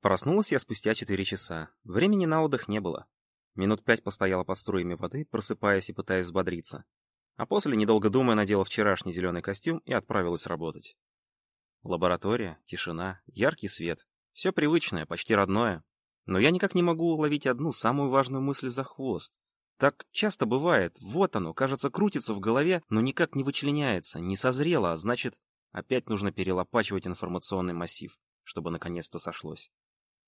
Проснулась я спустя четыре часа. Времени на отдых не было. Минут пять постояла под струями воды, просыпаясь и пытаясь взбодриться. А после, недолго думая, надела вчерашний зеленый костюм и отправилась работать. Лаборатория, тишина, яркий свет. Все привычное, почти родное. Но я никак не могу уловить одну, самую важную мысль за хвост. Так часто бывает. Вот оно, кажется, крутится в голове, но никак не вычленяется, не созрело, а значит, опять нужно перелопачивать информационный массив, чтобы наконец-то сошлось.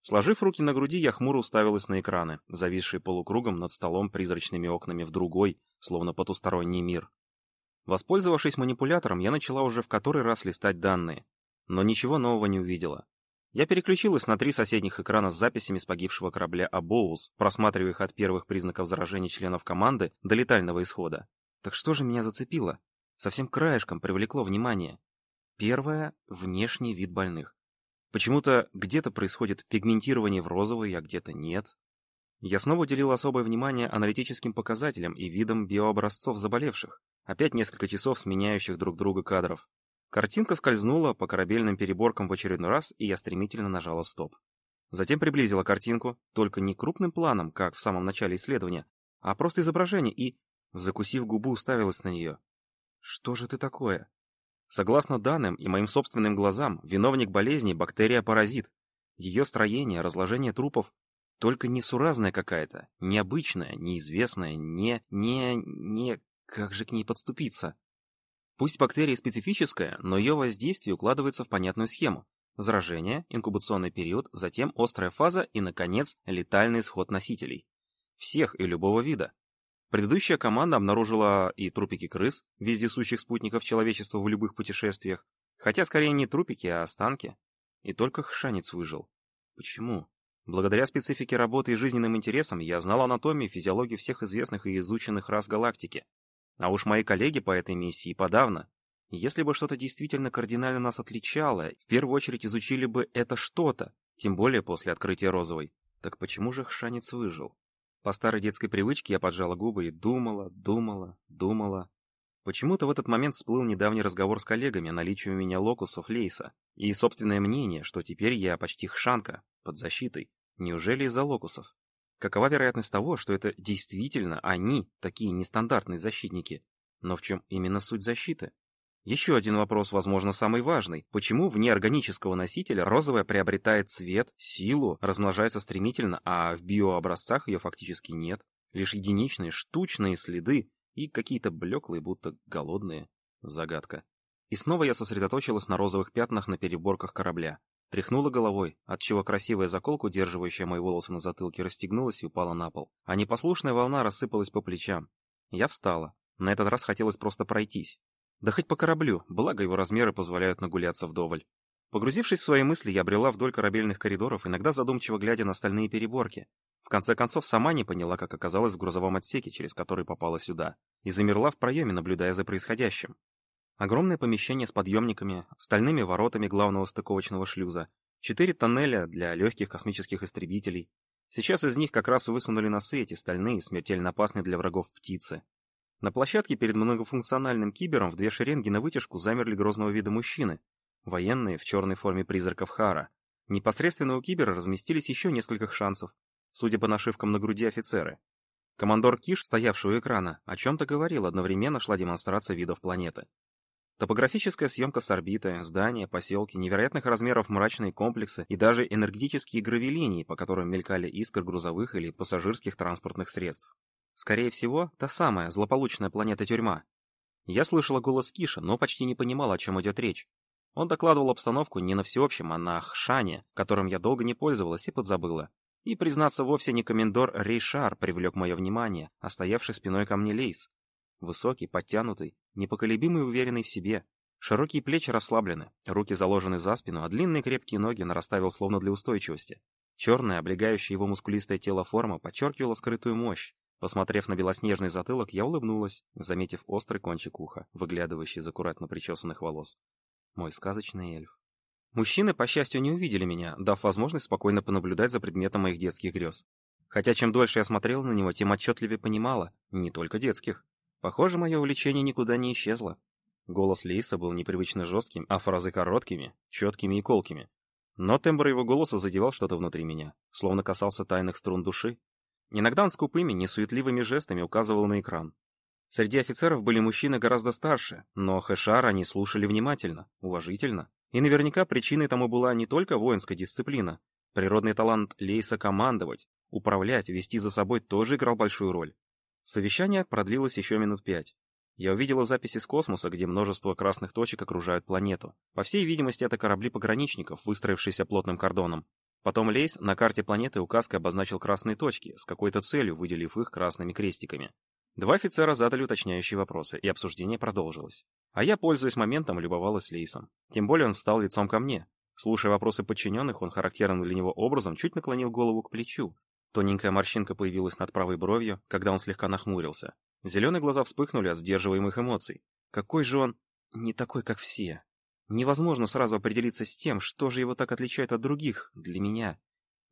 Сложив руки на груди, я хмуро уставилась на экраны, зависшие полукругом над столом призрачными окнами в другой, словно потусторонний мир. Воспользовавшись манипулятором, я начала уже в который раз листать данные, но ничего нового не увидела. Я переключилась на три соседних экрана с записями с погибшего корабля «Абоус», просматривая их от первых признаков заражения членов команды до летального исхода. Так что же меня зацепило? Совсем краешком привлекло внимание. Первое — внешний вид больных. Почему-то где-то происходит пигментирование в розовый, а где-то нет. Я снова уделил особое внимание аналитическим показателям и видам биообразцов заболевших. Опять несколько часов сменяющих друг друга кадров. Картинка скользнула по корабельным переборкам в очередной раз, и я стремительно нажала стоп. Затем приблизила картинку, только не крупным планом, как в самом начале исследования, а просто изображение и, закусив губу, уставилась на нее. Что же ты такое? Согласно данным и моим собственным глазам, виновник болезни — бактерия-паразит. Ее строение, разложение трупов — только несуразная какая-то, необычная, неизвестная, не... не... не... Как же к ней подступиться? Пусть бактерия специфическая, но ее воздействие укладывается в понятную схему. Заражение, инкубационный период, затем острая фаза и, наконец, летальный исход носителей. Всех и любого вида. Предыдущая команда обнаружила и трупики крыс, вездесущих спутников человечества в любых путешествиях, хотя скорее не трупики, а останки. И только Хшанец выжил. Почему? Благодаря специфике работы и жизненным интересам я знал анатомию и физиологию всех известных и изученных рас галактики, а уж мои коллеги по этой миссии подавно. Если бы что-то действительно кардинально нас отличало, в первую очередь изучили бы это что-то, тем более после открытия розовой. Так почему же Хшанец выжил? По старой детской привычке я поджала губы и думала, думала, думала. Почему-то в этот момент всплыл недавний разговор с коллегами о наличии у меня локусов Лейса и собственное мнение, что теперь я почти Хшанка, под защитой. Неужели из-за локусов? Какова вероятность того, что это действительно они, такие нестандартные защитники? Но в чем именно суть защиты? Еще один вопрос, возможно, самый важный. Почему в неорганического носителя розовая приобретает цвет, силу, размножается стремительно, а в биообразцах ее фактически нет? Лишь единичные, штучные следы и какие-то блеклые, будто голодные. Загадка. И снова я сосредоточилась на розовых пятнах на переборках корабля. Тряхнула головой, отчего красивая заколка, удерживающая мои волосы на затылке, расстегнулась и упала на пол. А непослушная волна рассыпалась по плечам. Я встала. На этот раз хотелось просто пройтись. Да хоть по кораблю, благо его размеры позволяют нагуляться вдоволь. Погрузившись в свои мысли, я брела вдоль корабельных коридоров, иногда задумчиво глядя на остальные переборки. В конце концов, сама не поняла, как оказалась в грузовом отсеке, через который попала сюда, и замерла в проеме, наблюдая за происходящим. Огромное помещение с подъемниками, стальными воротами главного стыковочного шлюза, четыре тоннеля для легких космических истребителей. Сейчас из них как раз высунули носы эти стальные, смертельно опасные для врагов птицы. На площадке перед многофункциональным кибером в две шеренги на вытяжку замерли грозного вида мужчины, военные в черной форме призраков Хара. Непосредственно у кибера разместились еще несколько шансов, судя по нашивкам на груди офицеры. Командор Киш, стоявший у экрана, о чем-то говорил, одновременно шла демонстрация видов планеты. Топографическая съемка с орбиты, здания, поселки, невероятных размеров мрачные комплексы и даже энергетические гравилинии, по которым мелькали искры грузовых или пассажирских транспортных средств. Скорее всего, та самая злополучная планета-тюрьма. Я слышала голос Киша, но почти не понимала, о чем идет речь. Он докладывал обстановку не на всеобщем, а на Хшане, которым я долго не пользовалась и подзабыла. И, признаться, вовсе не комендор Рейшар привлек мое внимание, а стоявший спиной ко мне Лейс. Высокий, подтянутый, непоколебимый и уверенный в себе. Широкие плечи расслаблены, руки заложены за спину, а длинные крепкие ноги нараставил словно для устойчивости. Черная, облегающая его мускулистое тело форма подчеркивала скрытую мощь. Посмотрев на белоснежный затылок, я улыбнулась, заметив острый кончик уха, выглядывающий из аккуратно причесанных волос. Мой сказочный эльф. Мужчины, по счастью, не увидели меня, дав возможность спокойно понаблюдать за предметом моих детских грез. Хотя чем дольше я смотрела на него, тем отчетливее понимала, не только детских. Похоже, мое увлечение никуда не исчезло. Голос Лейса был непривычно жестким, а фразы короткими, четкими и колкими. Но тембр его голоса задевал что-то внутри меня, словно касался тайных струн души. Иногда он скупыми, несуетливыми жестами указывал на экран. Среди офицеров были мужчины гораздо старше, но Хэшара они слушали внимательно, уважительно. И наверняка причиной тому была не только воинская дисциплина. Природный талант Лейса командовать, управлять, вести за собой тоже играл большую роль. Совещание продлилось еще минут пять. Я увидела записи с космоса, где множество красных точек окружают планету. По всей видимости, это корабли пограничников, выстроившиеся плотным кордоном. Потом Лейс на карте планеты указкой обозначил красные точки, с какой-то целью выделив их красными крестиками. Два офицера задали уточняющие вопросы, и обсуждение продолжилось. А я, пользуясь моментом, любовалась Лейсом. Тем более он встал лицом ко мне. Слушая вопросы подчиненных, он характерным для него образом чуть наклонил голову к плечу. Тоненькая морщинка появилась над правой бровью, когда он слегка нахмурился. Зеленые глаза вспыхнули от сдерживаемых эмоций. Какой же он не такой, как все. Невозможно сразу определиться с тем, что же его так отличает от других, для меня.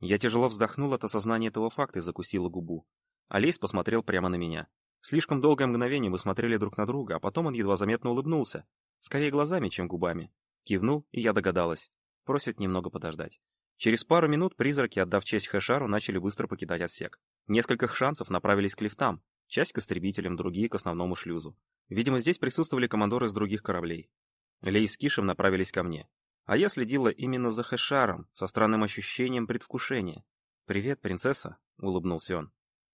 Я тяжело вздохнул от осознания этого факта и закусила губу. Олесь посмотрел прямо на меня. Слишком долгое мгновение мы смотрели друг на друга, а потом он едва заметно улыбнулся. Скорее глазами, чем губами. Кивнул, и я догадалась. Просит немного подождать. Через пару минут призраки, отдав честь Хэшару, начали быстро покидать отсек. Несколько шансов направились к лифтам, часть к истребителям, другие к основному шлюзу. Видимо, здесь присутствовали командоры с других кораблей. Лей с Кишем направились ко мне. А я следила именно за Хэшаром, со странным ощущением предвкушения. «Привет, принцесса», — улыбнулся он.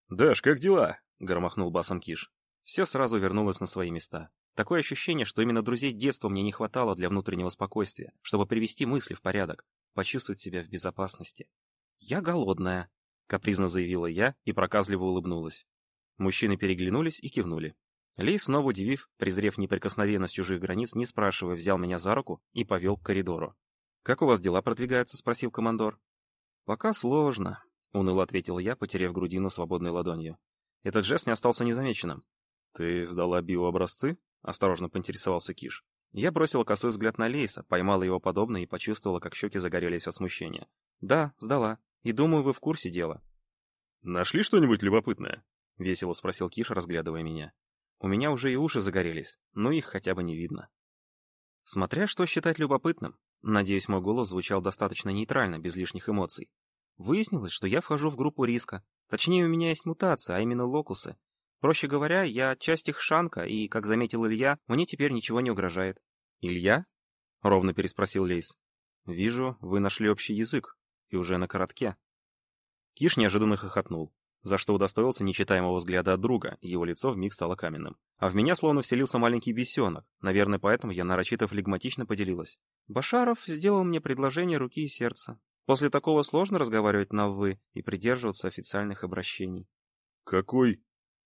«Даш, как дела?» — громохнул басом Киш. Все сразу вернулось на свои места. Такое ощущение, что именно друзей детства мне не хватало для внутреннего спокойствия, чтобы привести мысли в порядок, почувствовать себя в безопасности. «Я голодная», — капризно заявила я и проказливо улыбнулась. Мужчины переглянулись и кивнули. Лей, снова удивив, презрев неприкосновенность чужих границ, не спрашивая, взял меня за руку и повел к коридору. «Как у вас дела продвигаются?» — спросил командор. «Пока сложно», — уныло ответил я, потеряв грудину свободной ладонью. Этот жест не остался незамеченным. «Ты сдала биообразцы?» — осторожно поинтересовался Киш. Я бросила косой взгляд на Лейса, поймала его подобно и почувствовала, как щеки загорелись от смущения. «Да, сдала. И думаю, вы в курсе дела». «Нашли что-нибудь любопытное?» — весело спросил Киш, разглядывая меня. У меня уже и уши загорелись, но их хотя бы не видно. Смотря что считать любопытным, надеюсь, мой голос звучал достаточно нейтрально, без лишних эмоций. Выяснилось, что я вхожу в группу риска, Точнее, у меня есть мутация, а именно локусы. Проще говоря, я часть их шанка, и, как заметил Илья, мне теперь ничего не угрожает. «Илья?» — ровно переспросил Лейс. «Вижу, вы нашли общий язык, и уже на коротке». Киш неожиданно хохотнул, за что удостоился нечитаемого взгляда от друга, его лицо вмиг стало каменным. А в меня словно вселился маленький бесенок, наверное, поэтому я нарочито флегматично поделилась. Башаров сделал мне предложение руки и сердца. После такого сложно разговаривать на «вы» и придерживаться официальных обращений. «Какой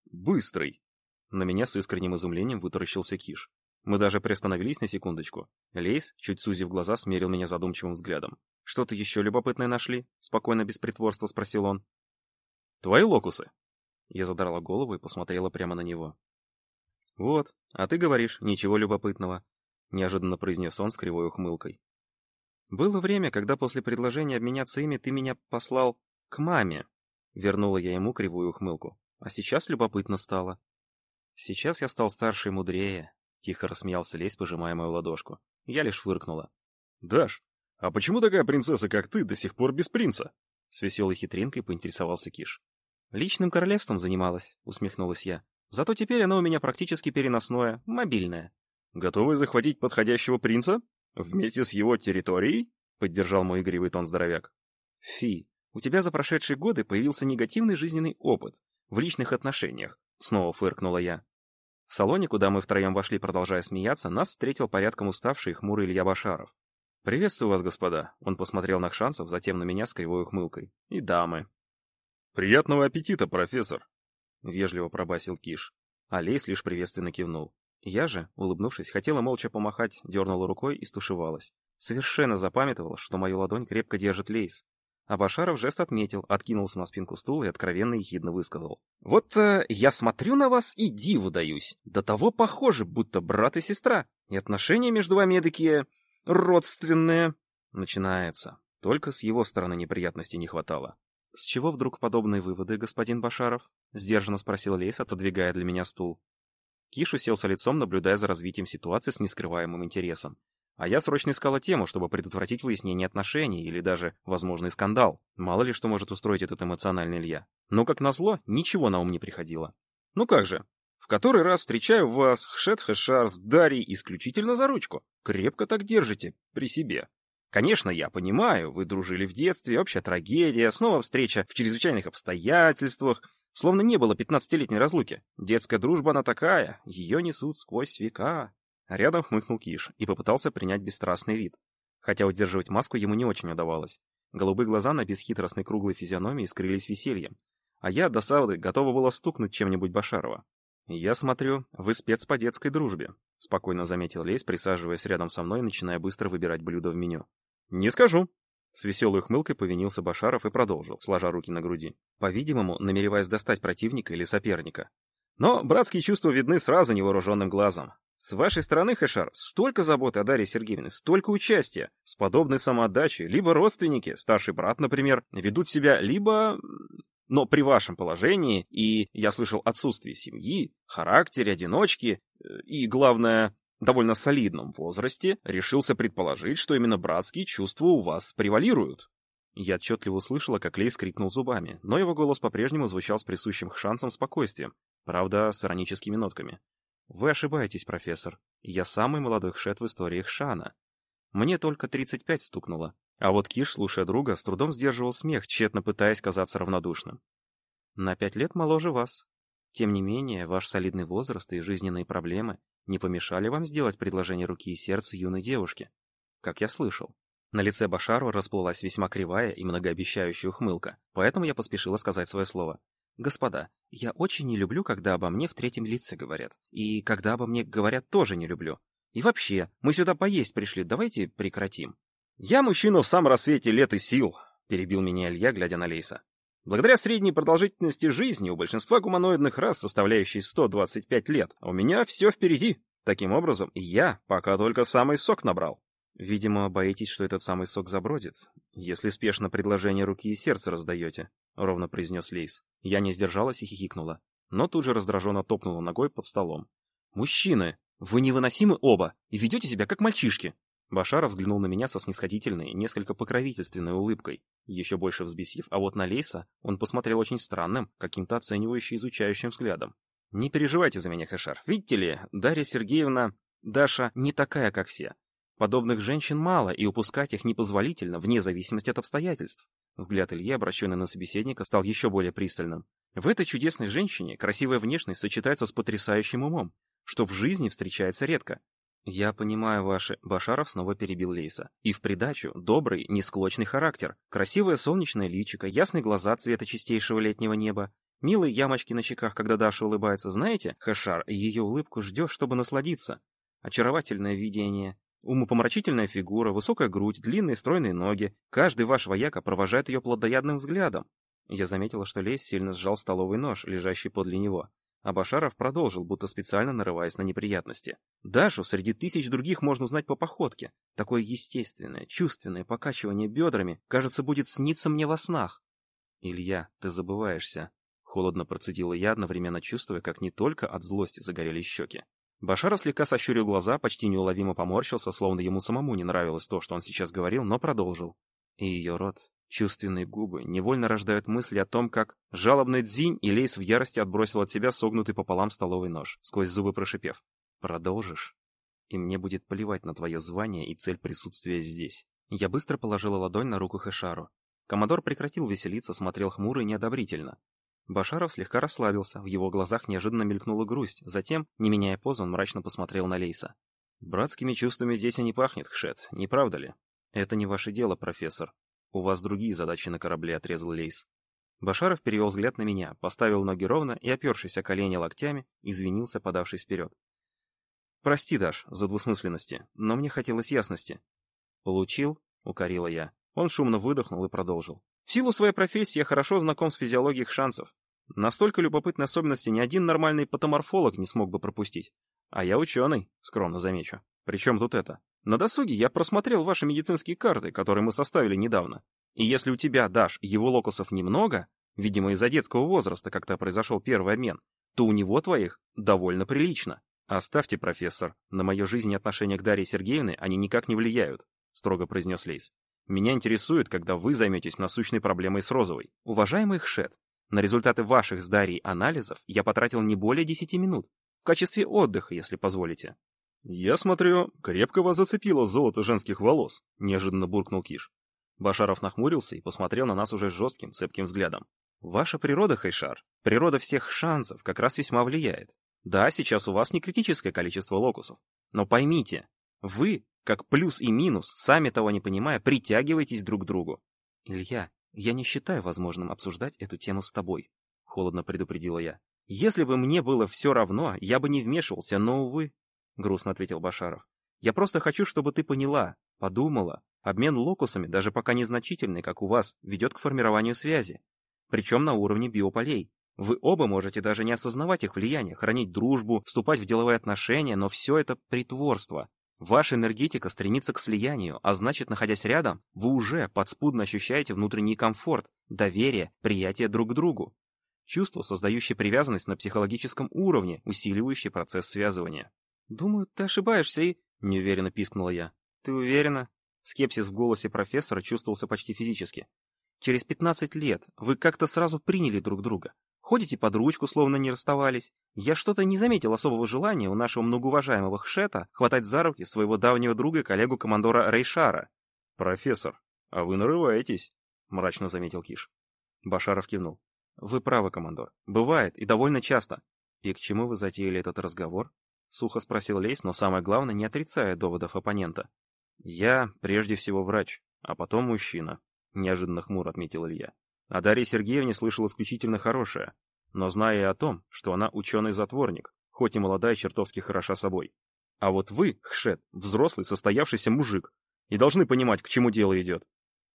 быстрый!» На меня с искренним изумлением вытаращился Киш. Мы даже приостановились на секундочку. Лейс, чуть сузив глаза, смерил меня задумчивым взглядом. «Что-то еще любопытное нашли?» — спокойно, без притворства спросил он. «Твои локусы?» Я задрала голову и посмотрела прямо на него. «Вот, а ты говоришь, ничего любопытного», — неожиданно произнес он с кривой ухмылкой. Было время, когда после предложения обменяться ими ты меня послал к маме. Вернула я ему кривую ухмылку. А сейчас любопытно стало. Сейчас я стал старше и мудрее. Тихо рассмеялся Лесь, пожимая мою ладошку. Я лишь фыркнула. «Даш, а почему такая принцесса, как ты, до сих пор без принца?» С веселой хитринкой поинтересовался Киш. «Личным королевством занималась», — усмехнулась я. «Зато теперь оно у меня практически переносное, мобильное». «Готовы захватить подходящего принца?» «Вместе с его территорией?» — поддержал мой игривый тон здоровяк. «Фи, у тебя за прошедшие годы появился негативный жизненный опыт в личных отношениях», — снова фыркнула я. В салоне, куда мы втроем вошли, продолжая смеяться, нас встретил порядком уставший и хмурый Илья Башаров. «Приветствую вас, господа», — он посмотрел на Шансов, затем на меня с кривой ухмылкой. «И дамы». «Приятного аппетита, профессор», — вежливо пробасил Киш. Лейс лишь приветственно кивнул. Я же, улыбнувшись, хотела молча помахать, дернула рукой и стушевалась. Совершенно запамятовала, что мою ладонь крепко держит Лейс. А Башаров жест отметил, откинулся на спинку стула и откровенно ехидно высказал. «Вот э, я смотрю на вас и диву даюсь. До того похожи, будто брат и сестра. И отношения между вами такие родственные». Начинается. Только с его стороны неприятностей не хватало. «С чего вдруг подобные выводы, господин Башаров?» — сдержанно спросил Лейс, отодвигая для меня стул. Киш уселся лицом, наблюдая за развитием ситуации с нескрываемым интересом. А я срочно искала тему, чтобы предотвратить выяснение отношений или даже возможный скандал. Мало ли что может устроить этот эмоциональный Илья. Но, как назло, ничего на ум не приходило. Ну как же, в который раз встречаю вас, Хшет Хэшар с Дарьей, исключительно за ручку. Крепко так держите, при себе. Конечно, я понимаю, вы дружили в детстве, общая трагедия, снова встреча в чрезвычайных обстоятельствах, словно не было пятнадцатилетней разлуки. Детская дружба она такая, ее несут сквозь века. Рядом хмыкнул Киш и попытался принять бесстрастный вид. Хотя удерживать маску ему не очень удавалось. Голубые глаза на бесхитростной круглой физиономии скрылись весельем. А я, до сауды, готова была стукнуть чем-нибудь Башарова. «Я смотрю, вы спец по детской дружбе», — спокойно заметил Лейс, присаживаясь рядом со мной, начиная быстро выбирать блюдо в меню. «Не скажу». С веселой ухмылкой повинился Башаров и продолжил, сложа руки на груди. По-видимому, намереваясь достать противника или соперника. Но братские чувства видны сразу невооруженным глазом. С вашей стороны, Хэшар, столько заботы о Дарье Сергеевне, столько участия. С подобной самоотдачей либо родственники, старший брат, например, ведут себя, либо... Но при вашем положении, и, я слышал, отсутствии семьи, характере, одиночки, э, и, главное, довольно солидном возрасте, решился предположить, что именно братские чувства у вас превалируют. Я отчетливо услышала, как Лей скрипнул зубами, но его голос по-прежнему звучал с присущим шансом спокойствием, правда, с ироническими нотками. Вы ошибаетесь, профессор. Я самый молодой хшет в истории Хшана. Мне только 35 стукнуло. А вот Киш, слушая друга, с трудом сдерживал смех, тщетно пытаясь казаться равнодушным. На пять лет моложе вас. Тем не менее, ваш солидный возраст и жизненные проблемы не помешали вам сделать предложение руки и сердца юной девушке. Как я слышал. На лице Башару расплылась весьма кривая и многообещающая ухмылка, поэтому я поспешила сказать свое слово. Господа, я очень не люблю, когда обо мне в третьем лице говорят. И когда обо мне говорят, тоже не люблю. И вообще, мы сюда поесть пришли, давайте прекратим. Я мужчина в самом рассвете лет и сил, перебил меня Илья, глядя на Лейса. Благодаря средней продолжительности жизни у большинства гуманоидных рас, составляющей 125 лет, у меня все впереди. Таким образом, я пока только самый сок набрал. Видимо, боитесь, что этот самый сок забродит, если спешно предложение руки и сердца раздаете. — ровно произнес Лейс. Я не сдержалась и хихикнула, но тут же раздраженно топнула ногой под столом. «Мужчины, вы невыносимы оба и ведете себя как мальчишки!» Башаров взглянул на меня со снисходительной, несколько покровительственной улыбкой, еще больше взбесив, а вот на Лейса он посмотрел очень странным, каким-то оценивающим изучающим взглядом. «Не переживайте за меня, Хэшар. Видите ли, Дарья Сергеевна, Даша не такая, как все. Подобных женщин мало, и упускать их непозволительно, вне зависимости от обстоятельств. Взгляд Ильи, обращенный на собеседника, стал еще более пристальным. В этой чудесной женщине красивая внешность сочетается с потрясающим умом, что в жизни встречается редко. «Я понимаю ваши...» — Башаров снова перебил Лейса. «И в придачу добрый, несклочный характер, красивое солнечное личико, ясные глаза цвета чистейшего летнего неба, милые ямочки на щеках, когда Даша улыбается. Знаете, Хэшар, ее улыбку ждешь, чтобы насладиться. Очаровательное видение, Умопомрачительная фигура, высокая грудь, длинные стройные ноги. Каждый ваш вояка провожает ее плодоядным взглядом. Я заметила, что Лейс сильно сжал столовый нож, лежащий подле него. А Башаров продолжил, будто специально нарываясь на неприятности. Дашу среди тысяч других можно узнать по походке. Такое естественное, чувственное покачивание бедрами, кажется, будет сниться мне во снах. «Илья, ты забываешься», — холодно процедила я, одновременно чувствуя, как не только от злости загорелись щеки, Башаров слегка сощурил глаза, почти неуловимо поморщился, словно ему самому не нравилось то, что он сейчас говорил, но продолжил. И ее рот, чувственные губы, невольно рождают мысли о том, как жалобный дзинь и лейс в ярости отбросил от себя согнутый пополам столовый нож, сквозь зубы прошипев. «Продолжишь?» и мне будет плевать на твое звание и цель присутствия здесь. Я быстро положила ладонь на руку Хэшару. Комодор прекратил веселиться, смотрел хмуро и неодобрительно. Башаров слегка расслабился, в его глазах неожиданно мелькнула грусть. Затем, не меняя позу, он мрачно посмотрел на Лейса. «Братскими чувствами здесь и не пахнет, Хшет, не правда ли?» «Это не ваше дело, профессор. У вас другие задачи на корабле», — отрезал Лейс. Башаров перевел взгляд на меня, поставил ноги ровно и, опершись о колени локтями, извинился, подавшись вперед. «Прости, Даш, за двусмысленности, но мне хотелось ясности». «Получил?» — укорила я. Он шумно выдохнул и продолжил. В силу своей профессии я хорошо знаком с физиологией их шансов. Настолько любопытной особенности ни один нормальный патоморфолог не смог бы пропустить. А я ученый, скромно замечу. Причем тут это? На досуге я просмотрел ваши медицинские карты, которые мы составили недавно. И если у тебя, Даш, его локусов немного, видимо, из-за детского возраста, когда произошел первый обмен, то у него твоих довольно прилично. «Оставьте, профессор. На мою жизнь и отношение к Дарье Сергеевне они никак не влияют», — строго произнес Лейс. «Меня интересует, когда вы займетесь насущной проблемой с Розовой. Уважаемый Хшет, на результаты ваших с Дарьей анализов я потратил не более 10 минут. В качестве отдыха, если позволите». «Я смотрю, крепко вас зацепило золото женских волос», — неожиданно буркнул Киш. Башаров нахмурился и посмотрел на нас уже жестким, цепким взглядом. «Ваша природа, Хайшар, природа всех шансов как раз весьма влияет. Да, сейчас у вас не критическое количество локусов. Но поймите, вы, как плюс и минус, сами того не понимая, притягиваетесь друг к другу. Илья, я не считаю возможным обсуждать эту тему с тобой, холодно предупредила я. Если бы мне было все равно, я бы не вмешивался, но, увы, грустно ответил Башаров. Я просто хочу, чтобы ты поняла, подумала. Обмен локусами, даже пока незначительный, как у вас, ведет к формированию связи. Причем на уровне биополей. Вы оба можете даже не осознавать их влияние, хранить дружбу, вступать в деловые отношения, но все это притворство. Ваша энергетика стремится к слиянию, а значит, находясь рядом, вы уже подспудно ощущаете внутренний комфорт, доверие, приятие друг к другу. Чувство, создающее привязанность на психологическом уровне, усиливающее процесс связывания. «Думаю, ты ошибаешься и...» — неуверенно пискнула я. «Ты уверена?» Скепсис в голосе профессора чувствовался почти физически. «Через 15 лет вы как-то сразу приняли друг друга. Ходите под ручку, словно не расставались. Я что-то не заметил особого желания у нашего многоуважаемого Хшета хватать за руки своего давнего друга и коллегу-командора Рейшара. «Профессор, а вы нарываетесь», — мрачно заметил Киш. Башаров кивнул. «Вы правы, командор. Бывает, и довольно часто. И к чему вы затеяли этот разговор?» Сухо спросил Лейс, но самое главное, не отрицая доводов оппонента. «Я прежде всего врач, а потом мужчина», — неожиданно хмуро отметил Илья. О Дарье Сергеевне слышал исключительно хорошее, но зная о том, что она ученый-затворник, хоть и молодая чертовски хороша собой. А вот вы, Хшет, взрослый, состоявшийся мужик, и должны понимать, к чему дело идет.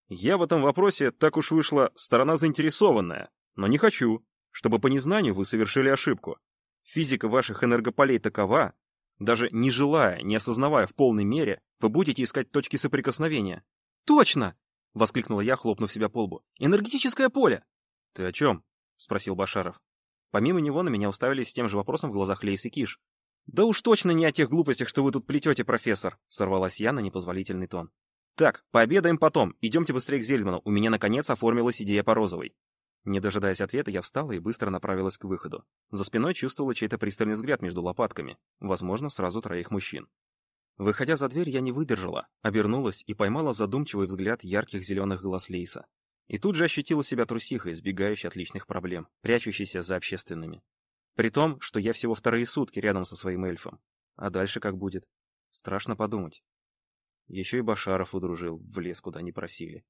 Я в этом вопросе, так уж вышла, сторона заинтересованная, но не хочу, чтобы по незнанию вы совершили ошибку. Физика ваших энергополей такова, даже не желая, не осознавая в полной мере, вы будете искать точки соприкосновения. Точно! — воскликнула я, хлопнув себя по лбу. «Энергетическое поле!» «Ты о чем?» — спросил Башаров. Помимо него на меня уставились с тем же вопросом в глазах Лейс и Киш. «Да уж точно не о тех глупостях, что вы тут плетете, профессор!» — сорвалась я на непозволительный тон. «Так, пообедаем потом. Идемте быстрее к Зельдману. У меня, наконец, оформилась идея по розовой». Не дожидаясь ответа, я встала и быстро направилась к выходу. За спиной чувствовала чей-то пристальный взгляд между лопатками. Возможно, сразу троих мужчин. Выходя за дверь, я не выдержала, обернулась и поймала задумчивый взгляд ярких зеленых глаз Лейса. И тут же ощутила себя трусихой, избегающей от личных проблем, прячущейся за общественными. При том, что я всего вторые сутки рядом со своим эльфом. А дальше как будет? Страшно подумать. Еще и Башаров удружил, в лес, куда не просили.